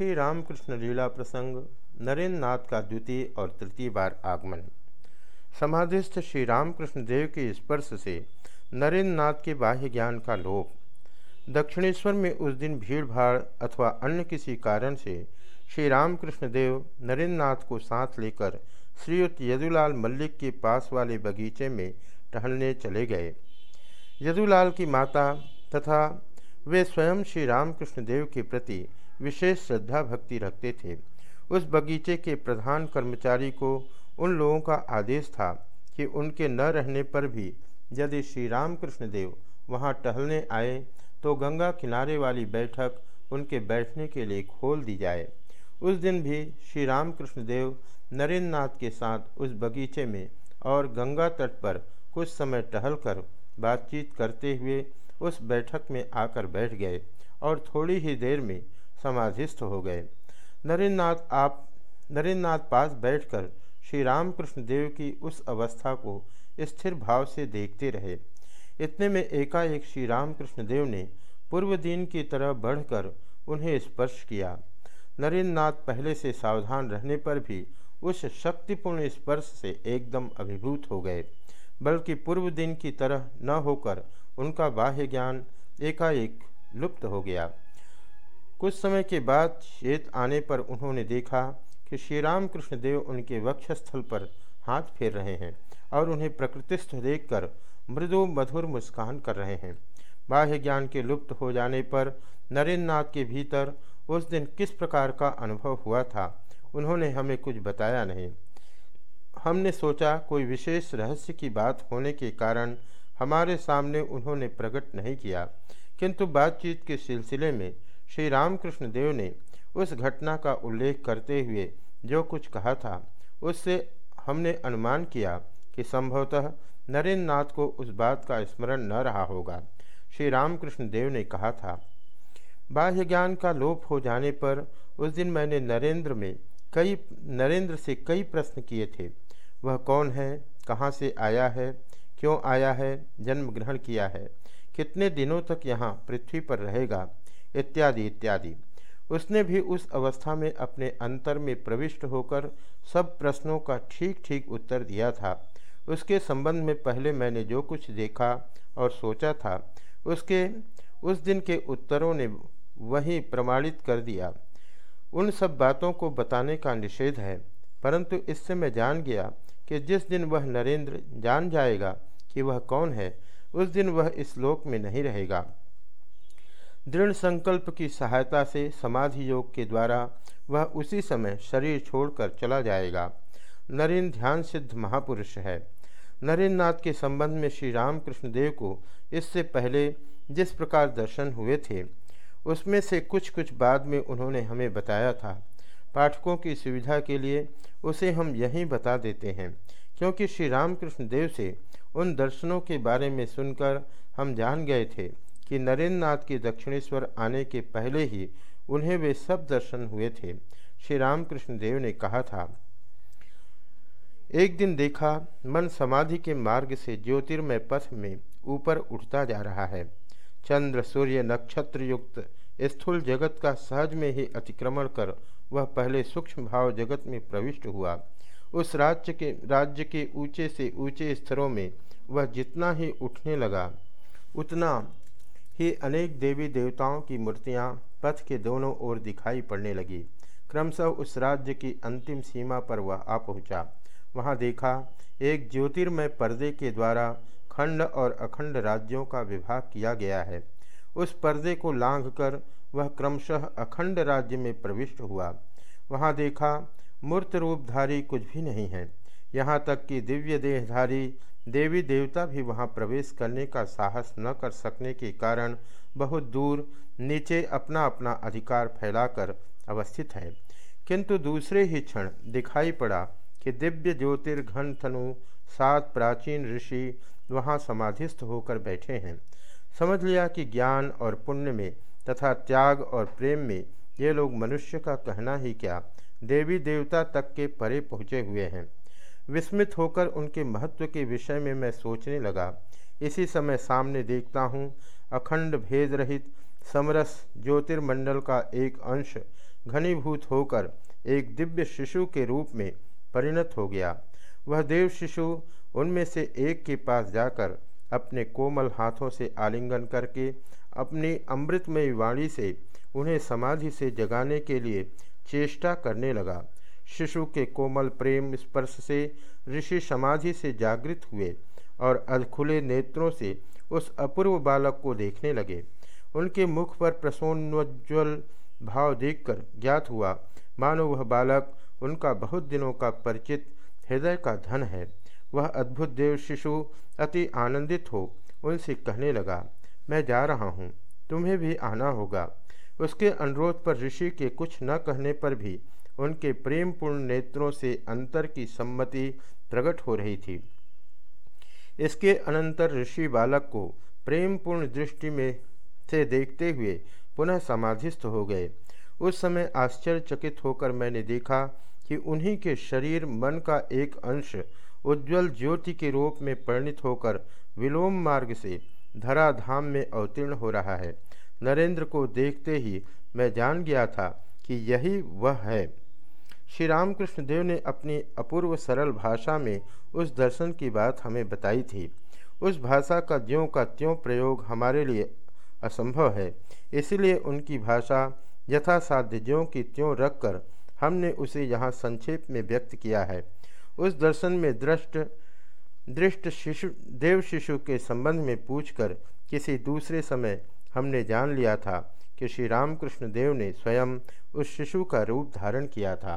श्री रामकृष्ण लीला प्रसंग नरेंद्र नाथ का द्वितीय और तृतीय बार आगमन। समाधिस्थ श्री रामकृष्ण देव के स्पर्श से नरेंद्र नाथ के बाह्य ज्ञान का लोप, दक्षिणेश्वर में उस दिन भीड़ भाड़ अथवा अन्य किसी कारण से श्री रामकृष्ण देव नरेंद्र नाथ को साथ लेकर श्रीयुक्त यदुलाल मल्लिक के पास वाले बगीचे में टहलने चले गए। यदुलाल की माता तथा वे स्वयं श्री रामकृष्ण देव के प्रति विशेष श्रद्धा भक्ति रखते थे। उस बगीचे के प्रधान कर्मचारी को उन लोगों का आदेश था कि उनके न रहने पर भी यदि श्री रामकृष्ण देव वहाँ टहलने आए तो गंगा किनारे वाली बैठक उनके बैठने के लिए खोल दी जाए। उस दिन भी श्री रामकृष्ण देव नरेंद्र नाथ के साथ उस बगीचे में और गंगा तट पर कुछ समय टहलकर बातचीत करते हुए उस बैठक में आकर बैठ गए और थोड़ी ही देर में समाधिस्थ हो गए। नरेंद्रनाथ, आप, नरेंद्रनाथ पास बैठकर श्री रामकृष्ण देव की उस अवस्था को स्थिर भाव से देखते रहे। इतने में एकाएक श्री रामकृष्ण देव ने पूर्व दिन की तरह बढ़कर उन्हें स्पर्श किया। नरेंद्रनाथ पहले से सावधान रहने पर भी उस शक्तिपूर्ण स्पर्श से एकदम अभिभूत हो गए, बल्कि पूर्व दिन की तरह न होकर उनका बाह्य ज्ञान एकाएक लुप्त हो गया। कुछ समय के बाद शेत आने पर उन्होंने देखा कि श्री राम कृष्ण देव उनके वक्षस्थल पर हाथ फेर रहे हैं और उन्हें प्रकृतिस्थ देखकर मृदु मधुर मुस्कान कर रहे हैं। बाह्य ज्ञान के लुप्त हो जाने पर नरेंद्र नाथ के भीतर उस दिन किस प्रकार का अनुभव हुआ था, उन्होंने हमें कुछ बताया नहीं। हमने सोचा कोई विशेष रहस्य की बात होने के कारण हमारे सामने उन्होंने प्रकट नहीं किया, किंतु बातचीत के सिलसिले में श्री रामकृष्ण देव ने उस घटना का उल्लेख करते हुए जो कुछ कहा था, उससे हमने अनुमान किया कि संभवतः नरेंद्र नाथ को उस बात का स्मरण न रहा होगा। श्री रामकृष्ण देव ने कहा था, बाह्य ज्ञान का लोप हो जाने पर उस दिन मैंने नरेंद्र में कई, नरेंद्र से कई प्रश्न किए थे। वह कौन है? कहाँ से आया है? क्यों आया है? जन्म ग्रहण किया है? कितने दिनों तक यहाँ पृथ्वी पर रहेगा? इत्यादि इत्यादि। उसने भी उस अवस्था में अपने अंतर में प्रविष्ट होकर सब प्रश्नों का ठीक ठीक उत्तर दिया था। उसके संबंध में पहले मैंने जो कुछ देखा और सोचा था, उसके, उस दिन के उत्तरों ने वही प्रमाणित कर दिया। उन सब बातों को बताने का निषेध है, परंतु इससे मैं जान गया कि जिस दिन वह नरेंद्र जान जाएगा कि वह कौन है, उस दिन वह इस लोक में नहीं रहेगा। दृढ़ संकल्प की सहायता से समाधि योग के द्वारा वह उसी समय शरीर छोड़कर चला जाएगा। नरेंद्र ध्यान सिद्ध महापुरुष है। नरेंद्र नाथ के संबंध में श्री रामकृष्ण देव को इससे पहले जिस प्रकार दर्शन हुए थे, उसमें से कुछ कुछ बाद में उन्होंने हमें बताया था। पाठकों की सुविधा के लिए उसे हम यहीं बता देते हैं, क्योंकि श्री रामकृष्ण देव से उन दर्शनों के बारे में सुनकर हम जान गए थे। कि नरेंद्र नाथ के दक्षिणेश्वर आने के पहले ही उन्हें वे सब दर्शन हुए थे। श्री रामकृष्ण देव ने कहा था, एक दिन देखा, मन समाधि के मार्ग से ज्योतिर्मय पथ में ऊपर उठता जा रहा है। चंद्र, सूर्य, नक्षत्र युक्त स्थूल जगत का सहज में ही अतिक्रमण कर वह पहले सूक्ष्म भाव जगत में प्रविष्ट हुआ। उस राज्य के राज्य के ऊँचे से ऊँचे स्तरों में वह जितना ही उठने लगा, उतना ही अनेक देवी देवताओं की मूर्तियाँ पथ के दोनों ओर दिखाई पड़ने लगी। क्रमशः उस राज्य की अंतिम सीमा पर वह आ पहुँचा। वहाँ देखा, एक ज्योतिर्मय पर्दे के द्वारा खंड और अखंड राज्यों का विभाग किया गया है। उस पर्दे को लांघ कर वह क्रमशः अखंड राज्य में प्रविष्ट हुआ। वहाँ देखा, मूर्त रूपधारी कुछ भी नहीं है। यहाँ तक कि दिव्य देहधारी देवी देवता भी वहाँ प्रवेश करने का साहस न कर सकने के कारण बहुत दूर नीचे अपना अपना अधिकार फैलाकर अवस्थित है। किंतु दूसरे ही क्षण दिखाई पड़ा कि दिव्य ज्योतिर्घन थनु सात प्राचीन ऋषि वहाँ समाधिस्थ होकर बैठे हैं। समझ लिया कि ज्ञान और पुण्य में तथा त्याग और प्रेम में ये लोग मनुष्य का कहना ही क्या, देवी देवता तक के परे पहुँचे हुए हैं। विस्मित होकर उनके महत्व के विषय में मैं सोचने लगा। इसी समय सामने देखता हूँ, अखंड भेद रहित समरस ज्योतिर्मंडल का एक अंश घनीभूत होकर एक दिव्य शिशु के रूप में परिणत हो गया। वह देव शिशु उनमें से एक के पास जाकर अपने कोमल हाथों से आलिंगन करके, अपनी अमृतमयी वाणी से उन्हें समाधि से जगाने के लिए चेष्टा करने लगा। शिशु के कोमल प्रेम स्पर्श से ऋषि समाधि से जागृत हुए और अधखुले नेत्रों से उस अपूर्व बालक को देखने लगे। उनके मुख पर प्रसन्नोज्वल भाव देखकर ज्ञात हुआ, मानो वह बालक उनका बहुत दिनों का परिचित हृदय का धन है। वह अद्भुत देव शिशु अति आनंदित हो उनसे कहने लगा, मैं जा रहा हूँ, तुम्हें भी आना होगा। उसके अनुरोध पर ऋषि के कुछ न कहने पर भी उनके प्रेमपूर्ण नेत्रों से अंतर की सम्मति प्रकट हो रही थी। इसके अनंतर ऋषि बालक को प्रेमपूर्ण दृष्टि में से देखते हुए पुनः समाधिस्थ हो गए। उस समय आश्चर्यचकित होकर मैंने देखा कि उन्हीं के शरीर मन का एक अंश उज्ज्वल ज्योति के रूप में परिणित होकर विलोम मार्ग से धराधाम में अवतीर्ण हो रहा है। नरेंद्र को देखते ही मैं जान गया था कि यही वह है। श्री रामकृष्ण देव ने अपनी अपूर्व सरल भाषा में उस दर्शन की बात हमें बताई थी। उस भाषा का ज्यों का त्यों प्रयोग हमारे लिए असंभव है। इसलिए उनकी भाषा यथासाध्य ज्यों की त्यों रखकर हमने उसे यहाँ संक्षेप में व्यक्त किया है। उस दर्शन में दृष्ट दृष्ट शिशु, देव शिशु के संबंध में पूछकर किसी दूसरे समय हमने जान लिया था कि श्री रामकृष्ण देव ने स्वयं उस शिशु का रूप धारण किया था।